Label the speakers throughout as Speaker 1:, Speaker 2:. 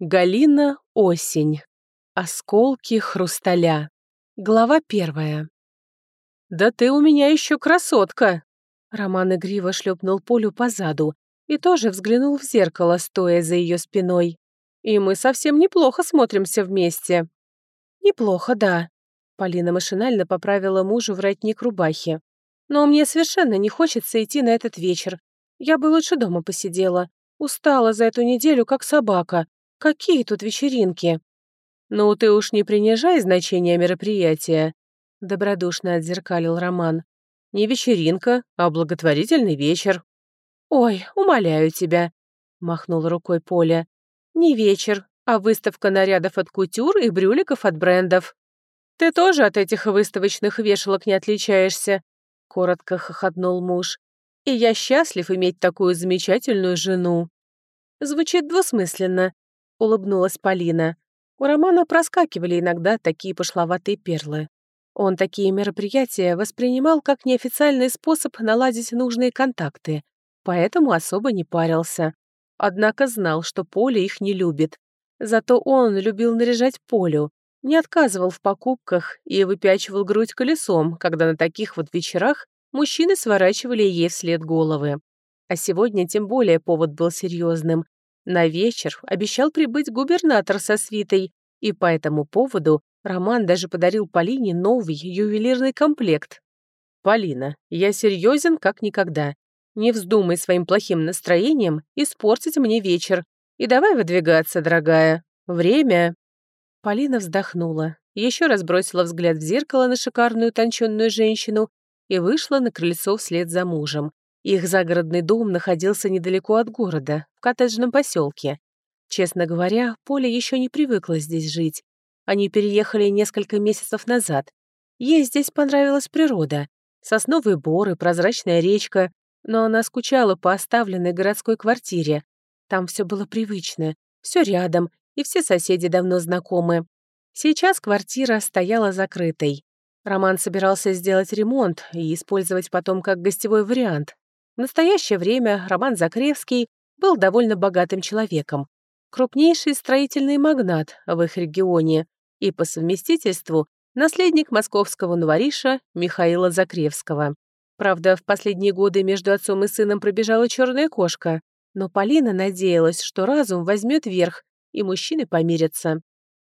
Speaker 1: Галина Осень. Осколки хрусталя. Глава первая. «Да ты у меня еще красотка!» Роман игриво шлепнул Полю по заду и тоже взглянул в зеркало, стоя за ее спиной. «И мы совсем неплохо смотримся вместе». «Неплохо, да». Полина машинально поправила мужу воротник рубахи. «Но мне совершенно не хочется идти на этот вечер. Я бы лучше дома посидела. Устала за эту неделю, как собака. Какие тут вечеринки? Ну, ты уж не принижай значение мероприятия, добродушно отзеркалил Роман. Не вечеринка, а благотворительный вечер. Ой, умоляю тебя, махнул рукой Поля. Не вечер, а выставка нарядов от кутюр и брюликов от брендов. Ты тоже от этих выставочных вешалок не отличаешься, коротко хохотнул муж. И я счастлив иметь такую замечательную жену. Звучит двусмысленно, — улыбнулась Полина. У Романа проскакивали иногда такие пошловатые перлы. Он такие мероприятия воспринимал как неофициальный способ наладить нужные контакты, поэтому особо не парился. Однако знал, что Поля их не любит. Зато он любил наряжать Полю, не отказывал в покупках и выпячивал грудь колесом, когда на таких вот вечерах мужчины сворачивали ей вслед головы. А сегодня тем более повод был серьезным. На вечер обещал прибыть губернатор со свитой, и по этому поводу Роман даже подарил Полине новый ювелирный комплект. «Полина, я серьезен как никогда. Не вздумай своим плохим настроением испортить мне вечер. И давай выдвигаться, дорогая. Время...» Полина вздохнула, еще раз бросила взгляд в зеркало на шикарную тонченную женщину и вышла на крыльцо вслед за мужем. Их загородный дом находился недалеко от города, в коттеджном поселке. Честно говоря, Поля еще не привыкла здесь жить. Они переехали несколько месяцев назад. Ей здесь понравилась природа. Сосновые боры, прозрачная речка, но она скучала по оставленной городской квартире. Там все было привычно, все рядом, и все соседи давно знакомы. Сейчас квартира стояла закрытой. Роман собирался сделать ремонт и использовать потом как гостевой вариант, в настоящее время Роман Закревский был довольно богатым человеком, крупнейший строительный магнат в их регионе и по совместительству наследник московского новориша Михаила Закревского. Правда, в последние годы между отцом и сыном пробежала черная кошка, но Полина надеялась, что разум возьмет верх, и мужчины помирятся.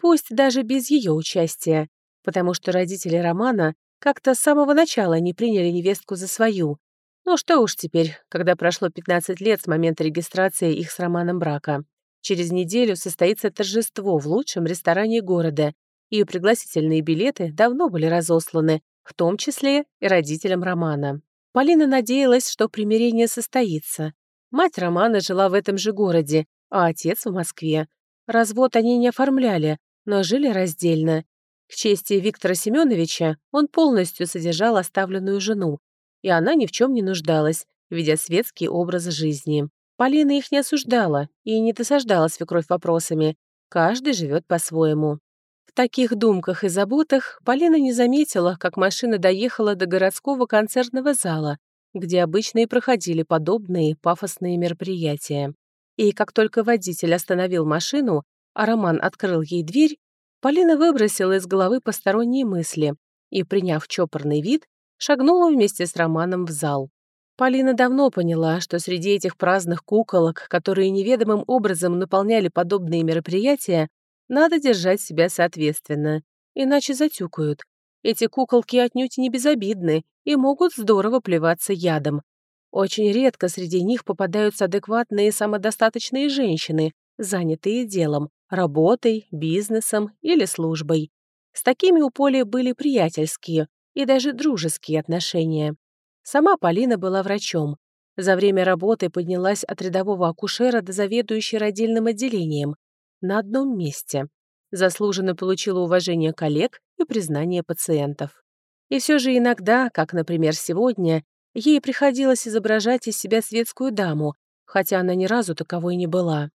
Speaker 1: Пусть даже без ее участия, потому что родители Романа как-то с самого начала не приняли невестку за свою, ну что уж теперь, когда прошло 15 лет с момента регистрации их с Романом брака. Через неделю состоится торжество в лучшем ресторане города, и пригласительные билеты давно были разосланы, в том числе и родителям Романа. Полина надеялась, что примирение состоится. Мать Романа жила в этом же городе, а отец в Москве. Развод они не оформляли, но жили раздельно. К чести Виктора Семеновича он полностью содержал оставленную жену, и она ни в чем не нуждалась, ведя светский образ жизни. Полина их не осуждала и не досаждала свекровь вопросами. Каждый живет по-своему. В таких думках и заботах Полина не заметила, как машина доехала до городского концертного зала, где обычно и проходили подобные пафосные мероприятия. И как только водитель остановил машину, а Роман открыл ей дверь, Полина выбросила из головы посторонние мысли и, приняв чопорный вид, шагнула вместе с Романом в зал. Полина давно поняла, что среди этих праздных куколок, которые неведомым образом наполняли подобные мероприятия, надо держать себя соответственно, иначе затюкают. Эти куколки отнюдь не безобидны и могут здорово плеваться ядом. Очень редко среди них попадаются адекватные самодостаточные женщины, занятые делом, работой, бизнесом или службой. С такими у Поли были приятельские, и даже дружеские отношения. Сама Полина была врачом. За время работы поднялась от рядового акушера до заведующей родильным отделением. На одном месте. Заслуженно получила уважение коллег и признание пациентов. И все же иногда, как, например, сегодня, ей приходилось изображать из себя светскую даму, хотя она ни разу таковой не была.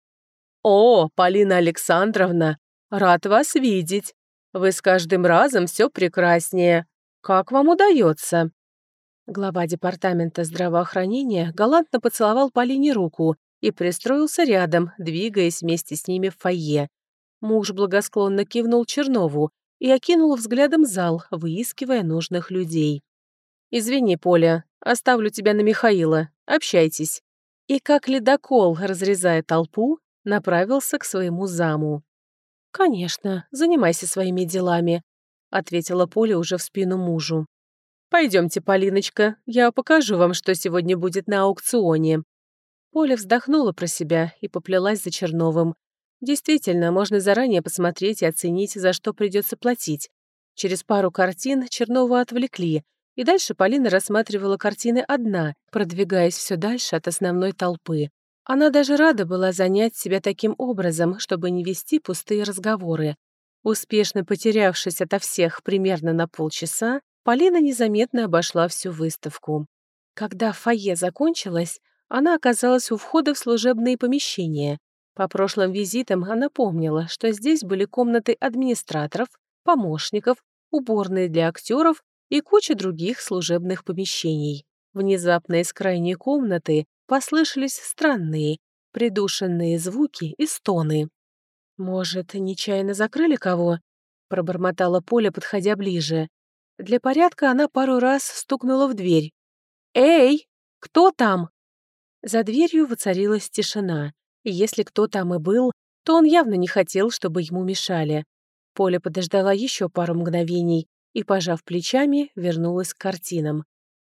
Speaker 1: «О, Полина Александровна, рад вас видеть. Вы с каждым разом все прекраснее. Как вам удается?» Глава департамента здравоохранения галантно поцеловал Полине руку и пристроился рядом, двигаясь вместе с ними в фойе. Муж благосклонно кивнул Чернову и окинул взглядом зал, выискивая нужных людей. «Извини, Поля, оставлю тебя на Михаила. Общайтесь». И как ледокол, разрезая толпу, направился к своему заму. «Конечно, занимайся своими делами», — ответила Поля уже в спину мужу. Пойдемте, Полиночка, я покажу вам, что сегодня будет на аукционе». Поля вздохнула про себя и поплелась за Черновым. Действительно, можно заранее посмотреть и оценить, за что придется платить. Через пару картин Чернова отвлекли, и дальше Полина рассматривала картины одна, продвигаясь все дальше от основной толпы. Она даже рада была занять себя таким образом, чтобы не вести пустые разговоры. Успешно потерявшись ото всех примерно на полчаса, Полина незаметно обошла всю выставку. Когда фойе закончилось, она оказалась у входа в служебные помещения. По прошлым визитам она помнила, что здесь были комнаты администраторов, помощников, уборные для актеров и куча других служебных помещений. Внезапно из крайней комнаты послышались странные, придушенные звуки и стоны. «Может, нечаянно закрыли кого?» — пробормотала Поля, подходя ближе. Для порядка она пару раз стукнула в дверь. «Эй, кто там?» За дверью воцарилась тишина, и если кто там и был, то он явно не хотел, чтобы ему мешали. Поля подождала еще пару мгновений и, пожав плечами, вернулась к картинам.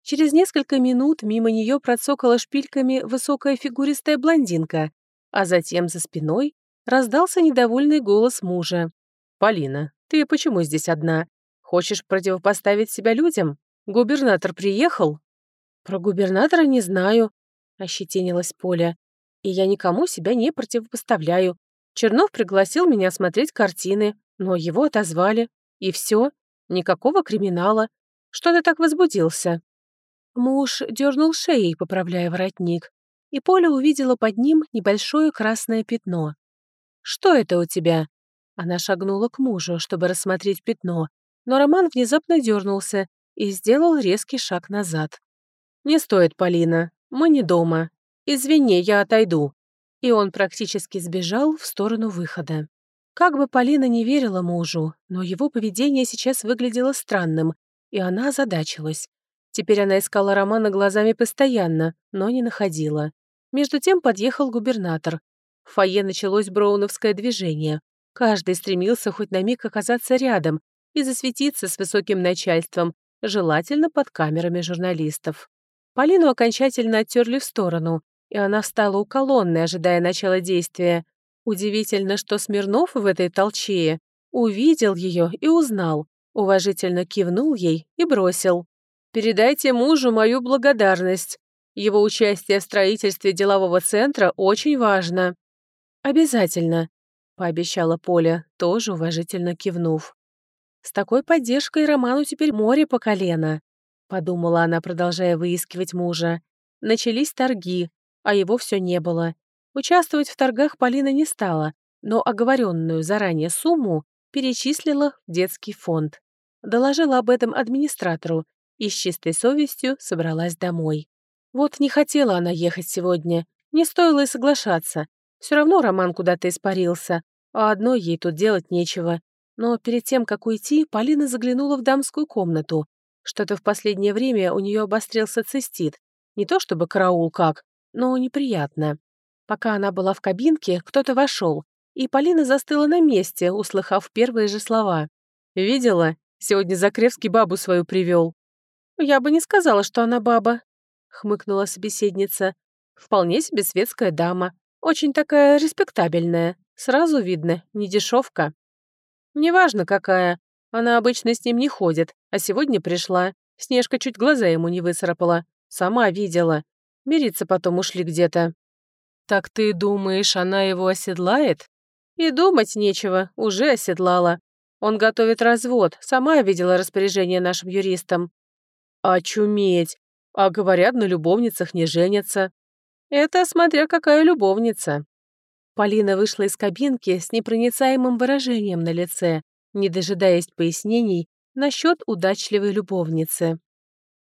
Speaker 1: Через несколько минут мимо нее процокала шпильками высокая фигуристая блондинка, а затем за спиной раздался недовольный голос мужа. «Полина, ты почему здесь одна? Хочешь противопоставить себя людям? Губернатор приехал?» «Про губернатора не знаю», — ощетинилась Поля. «И я никому себя не противопоставляю. Чернов пригласил меня смотреть картины, но его отозвали. И все. Никакого криминала. Что ты так возбудился?» Муж дернул шеей, поправляя воротник, и Поля увидела под ним небольшое красное пятно. «Что это у тебя?» Она шагнула к мужу, чтобы рассмотреть пятно, но Роман внезапно дернулся и сделал резкий шаг назад. «Не стоит, Полина, мы не дома. Извини, я отойду». И он практически сбежал в сторону выхода. Как бы Полина не верила мужу, но его поведение сейчас выглядело странным, и она озадачилась. Теперь она искала Романа глазами постоянно, но не находила. Между тем подъехал губернатор. В фойе началось броуновское движение. Каждый стремился хоть на миг оказаться рядом и засветиться с высоким начальством, желательно под камерами журналистов. Полину окончательно оттерли в сторону, и она встала у колонны, ожидая начала действия. Удивительно, что Смирнов в этой толчее увидел ее и узнал, уважительно кивнул ей и бросил. Передайте мужу мою благодарность. Его участие в строительстве делового центра очень важно». «Обязательно», — пообещала Поля, тоже уважительно кивнув. «С такой поддержкой Роману теперь море по колено», — подумала она, продолжая выискивать мужа. Начались торги, а его все не было. Участвовать в торгах Полина не стала, но оговоренную заранее сумму перечислила в детский фонд. Доложила об этом администратору, и с чистой совестью собралась домой. Вот не хотела она ехать сегодня, не стоило и соглашаться. Все равно Роман куда-то испарился, а одной ей тут делать нечего. Но перед тем, как уйти, Полина заглянула в дамскую комнату. Что-то в последнее время у нее обострился цистит. Не то чтобы караул как, но неприятно. Пока она была в кабинке, кто-то вошел, и Полина застыла на месте, услыхав первые же слова. «Видела? Сегодня Закревский бабу свою привел. «Я бы не сказала, что она баба», — хмыкнула собеседница. «Вполне себе светская дама. Очень такая респектабельная. Сразу видно, не дешевка. Неважно, какая. Она обычно с ним не ходит, а сегодня пришла. Снежка чуть глаза ему не выцарапала. Сама видела. Мириться потом ушли где-то. «Так ты думаешь, она его оседлает?» «И думать нечего, уже оседлала. Он готовит развод, сама видела распоряжение нашим юристам. Очуметь! А говорят, на любовницах не женятся. Это смотря какая любовница. Полина вышла из кабинки с непроницаемым выражением на лице, не дожидаясь пояснений насчет удачливой любовницы.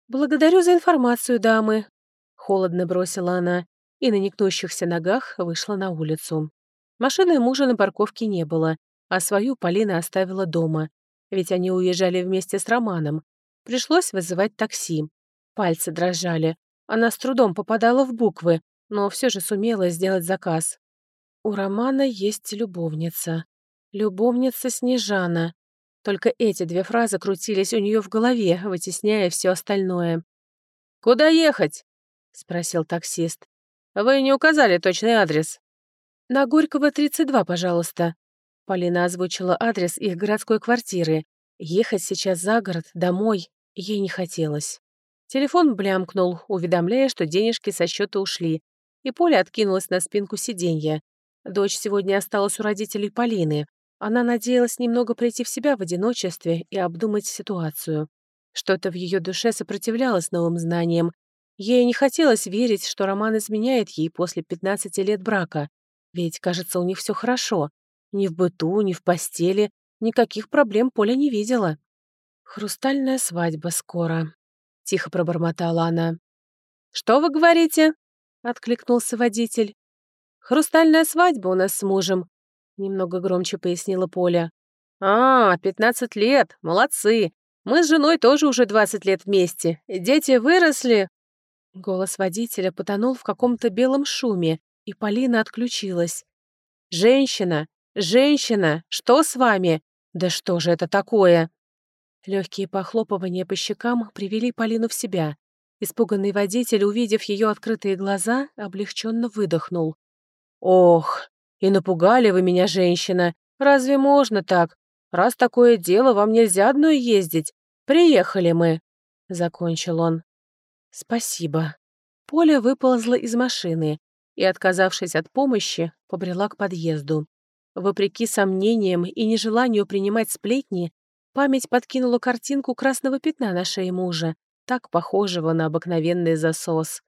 Speaker 1: «Благодарю за информацию, дамы», — холодно бросила она. и на негнущихся ногах вышла на улицу. Машины мужа на парковке не было, а свою Полина оставила дома, ведь они уезжали вместе с Романом. Пришлось вызывать такси. Пальцы дрожали. Она с трудом попадала в буквы, но все же сумела сделать заказ. У Романа есть любовница. Любовница Снежана. Только эти две фразы крутились у нее в голове, вытесняя все остальное. «Куда ехать?» — спросил таксист. «Вы не указали точный адрес». «На Горького, 32, пожалуйста». Полина озвучила адрес их городской квартиры. Ехать сейчас за город, домой, ей не хотелось. Телефон блямкнул, уведомляя, что денежки со счета ушли, и Поля откинулась на спинку сиденья. Дочь сегодня осталась у родителей Полины. Она надеялась немного прийти в себя в одиночестве и обдумать ситуацию. Что-то в ее душе сопротивлялось новым знаниям. Ей не хотелось верить, что Роман изменяет ей после 15 лет брака. Ведь, кажется, у них все хорошо. Ни в быту, ни в постели. Никаких проблем Поля не видела. «Хрустальная свадьба скоро», — тихо пробормотала она. «Что вы говорите?» — откликнулся водитель. «Хрустальная свадьба у нас с мужем», — немного громче пояснила Поля. «А, пятнадцать лет, молодцы. Мы с женой тоже уже двадцать лет вместе. Дети выросли». Голос водителя потонул в каком-то белом шуме, и Полина отключилась. «Женщина! Женщина! Что с вами? Да что же это такое?» Легкие похлопывания по щекам привели Полину в себя. Испуганный водитель, увидев ее открытые глаза, облегченно выдохнул. «Ох, и напугали вы меня, женщина. Разве можно так? Раз такое дело, вам нельзя одной ездить. Приехали мы», — закончил он. «Спасибо». Поля выползла из машины и, отказавшись от помощи, побрела к подъезду. Вопреки сомнениям и нежеланию принимать сплетни, память подкинула картинку красного пятна на шее мужа, так похожего на обыкновенный засос.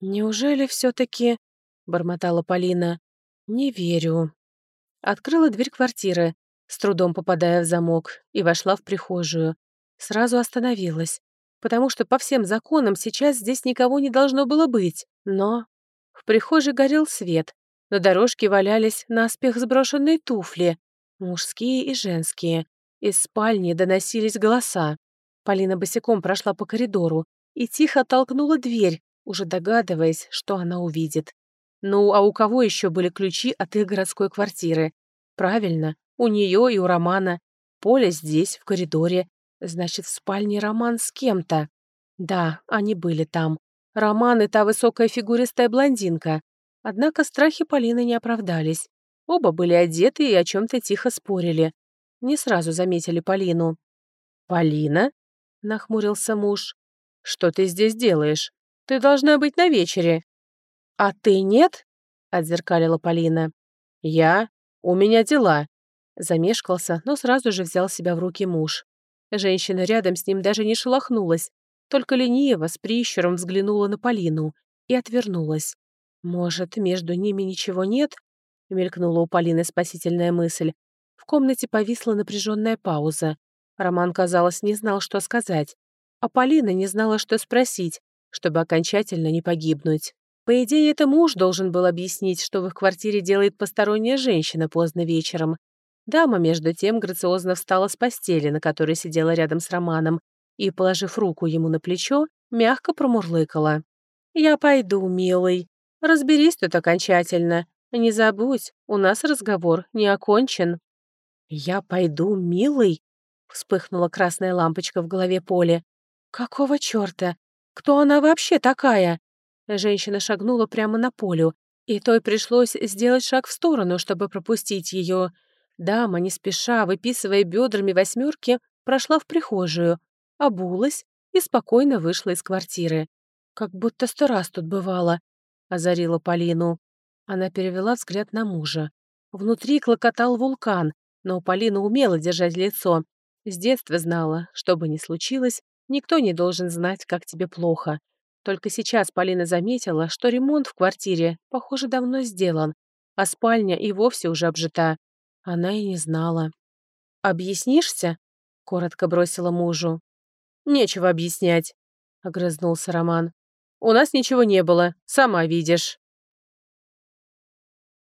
Speaker 1: «Неужели все-таки...» — бормотала Полина. «Не верю». Открыла дверь квартиры, с трудом попадая в замок, и вошла в прихожую. Сразу остановилась, потому что по всем законам сейчас здесь никого не должно было быть. Но в прихожей горел свет, на дорожке валялись наспех сброшенные туфли, мужские и женские. Из спальни доносились голоса. Полина босиком прошла по коридору и тихо толкнула дверь, уже догадываясь, что она увидит. Ну, а у кого еще были ключи от их городской квартиры? Правильно, у нее и у Романа. Поля здесь, в коридоре. Значит, в спальне Роман с кем-то. Да, они были там. Роман и та высокая фигуристая блондинка. Однако страхи Полины не оправдались. Оба были одеты и о чем-то тихо спорили. Не сразу заметили Полину. «Полина?» — нахмурился муж. «Что ты здесь делаешь? Ты должна быть на вечере». «А ты нет?» — отзеркалила Полина. «Я? У меня дела». Замешкался, но сразу же взял себя в руки муж. Женщина рядом с ним даже не шелохнулась, только лениво с прищуром взглянула на Полину и отвернулась. «Может, между ними ничего нет?» — мелькнула у Полины спасительная мысль. В комнате повисла напряженная пауза. Роман, казалось, не знал, что сказать, а Полина не знала, что спросить, чтобы окончательно не погибнуть. По идее, это муж должен был объяснить, что в их квартире делает посторонняя женщина поздно вечером. Дама, между тем, грациозно встала с постели, на которой сидела рядом с Романом, и, положив руку ему на плечо, мягко промурлыкала. «Я пойду, милый. Разберись тут окончательно. Не забудь, у нас разговор не окончен». «Я пойду, милый?» — вспыхнула красная лампочка в голове Поли. «Какого чёрта? Кто она вообще такая?» Женщина шагнула прямо на полю, и той пришлось сделать шаг в сторону, чтобы пропустить ее. Дама, не спеша, выписывая бедрами восьмерки, прошла в прихожую, обулась и спокойно вышла из квартиры. «Как будто сто раз тут бывало», — озарила Полину. Она перевела взгляд на мужа. Внутри клокотал вулкан, но Полина умела держать лицо. С детства знала, что бы ни случилось, никто не должен знать, как тебе плохо. Только сейчас Полина заметила, что ремонт в квартире, похоже, давно сделан, а спальня и вовсе уже обжита. Она и не знала. «Объяснишься?» — коротко бросила мужу. «Нечего объяснять», — огрызнулся Роман. «У нас ничего не было, сама видишь».